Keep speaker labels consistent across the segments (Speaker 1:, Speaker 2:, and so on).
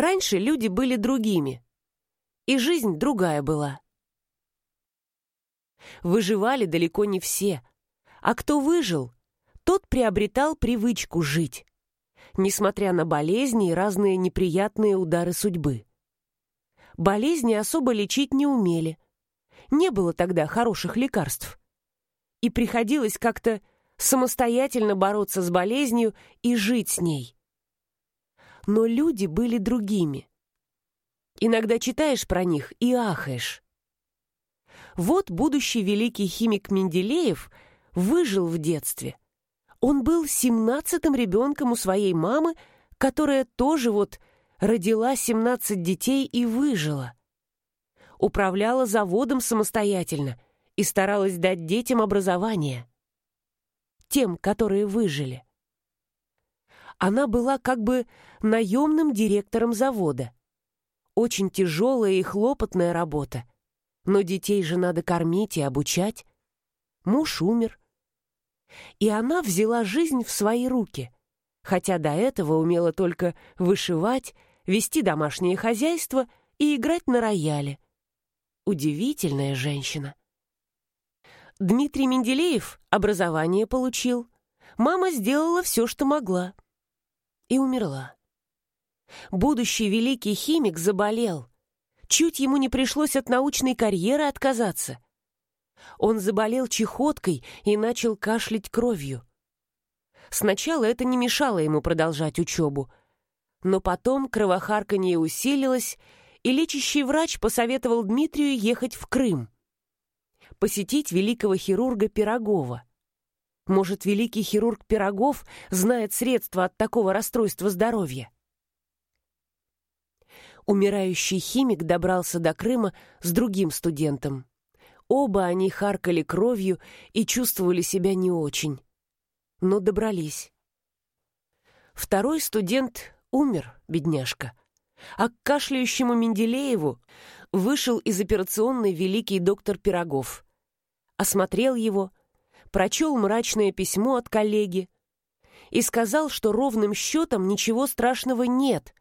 Speaker 1: Раньше люди были другими, и жизнь другая была. Выживали далеко не все, а кто выжил, тот приобретал привычку жить, несмотря на болезни и разные неприятные удары судьбы. Болезни особо лечить не умели. Не было тогда хороших лекарств. И приходилось как-то самостоятельно бороться с болезнью и жить с ней. Но люди были другими. Иногда читаешь про них и ахаешь. Вот будущий великий химик Менделеев выжил в детстве. Он был семнадцатым ребенком у своей мамы, которая тоже вот родила семнадцать детей и выжила. Управляла заводом самостоятельно и старалась дать детям образование. Тем, которые выжили. Она была как бы наемным директором завода. Очень тяжелая и хлопотная работа. Но детей же надо кормить и обучать. Муж умер. И она взяла жизнь в свои руки, хотя до этого умела только вышивать, вести домашнее хозяйство и играть на рояле. Удивительная женщина. Дмитрий Менделеев образование получил. Мама сделала все, что могла. И умерла. Будущий великий химик заболел. Чуть ему не пришлось от научной карьеры отказаться. Он заболел чехоткой и начал кашлять кровью. Сначала это не мешало ему продолжать учебу, но потом кровохарканье усилилось, и лечащий врач посоветовал Дмитрию ехать в Крым. Посетить великого хирурга Пирогова. Может, великий хирург Пирогов знает средства от такого расстройства здоровья? Умирающий химик добрался до Крыма с другим студентом. Оба они харкали кровью и чувствовали себя не очень. Но добрались. Второй студент Умер, бедняжка. А к кашляющему Менделееву вышел из операционной великий доктор Пирогов. Осмотрел его, прочел мрачное письмо от коллеги и сказал, что ровным счетом ничего страшного нет.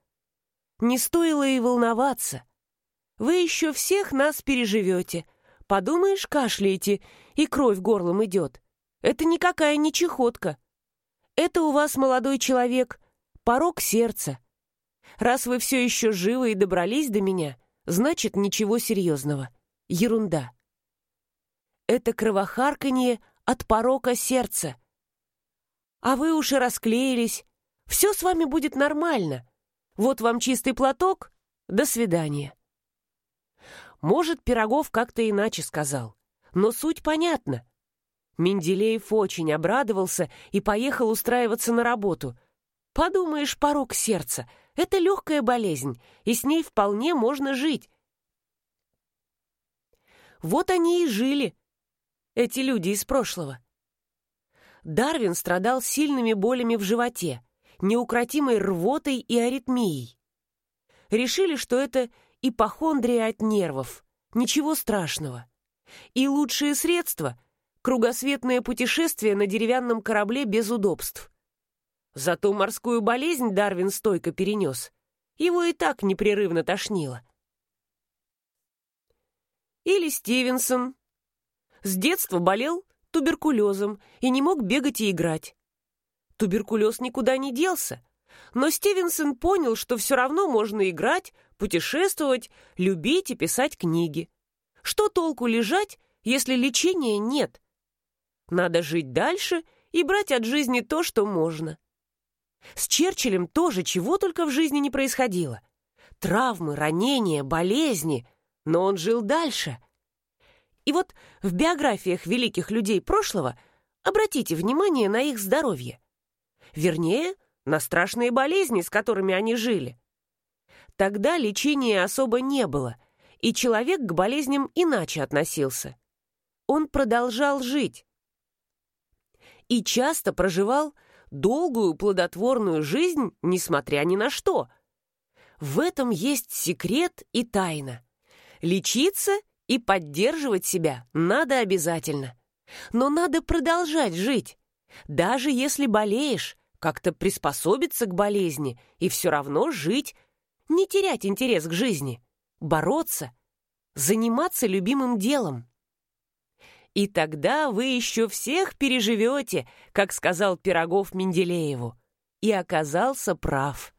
Speaker 1: Не стоило и волноваться. Вы еще всех нас переживете. Подумаешь, кашляете, и кровь горлом идет. Это никакая не чехотка. Это у вас, молодой человек, порог сердца. Раз вы все еще живы и добрались до меня, значит, ничего серьезного. Ерунда. Это кровохарканье от порока сердца. А вы уж и расклеились. Все с вами будет нормально. Вот вам чистый платок. До свидания. Может, Пирогов как-то иначе сказал. Но суть понятна. Менделеев очень обрадовался и поехал устраиваться на работу — Подумаешь, порог сердца — это легкая болезнь, и с ней вполне можно жить. Вот они и жили, эти люди из прошлого. Дарвин страдал сильными болями в животе, неукротимой рвотой и аритмией. Решили, что это ипохондрия от нервов, ничего страшного. И лучшее средство — кругосветное путешествие на деревянном корабле без удобств. Зато морскую болезнь Дарвин стойко перенес. Его и так непрерывно тошнило. Или Стивенсон. С детства болел туберкулезом и не мог бегать и играть. Туберкулез никуда не делся, но Стивенсон понял, что все равно можно играть, путешествовать, любить и писать книги. Что толку лежать, если лечения нет? Надо жить дальше и брать от жизни то, что можно. С Черчиллем тоже чего только в жизни не происходило. Травмы, ранения, болезни. Но он жил дальше. И вот в биографиях великих людей прошлого обратите внимание на их здоровье. Вернее, на страшные болезни, с которыми они жили. Тогда лечения особо не было, и человек к болезням иначе относился. Он продолжал жить. И часто проживал долгую плодотворную жизнь, несмотря ни на что. В этом есть секрет и тайна. Лечиться и поддерживать себя надо обязательно. Но надо продолжать жить. Даже если болеешь, как-то приспособиться к болезни и все равно жить, Не терять интерес к жизни, бороться, заниматься любимым делом. И тогда вы еще всех переживете, как сказал Пирогов Менделееву. И оказался прав.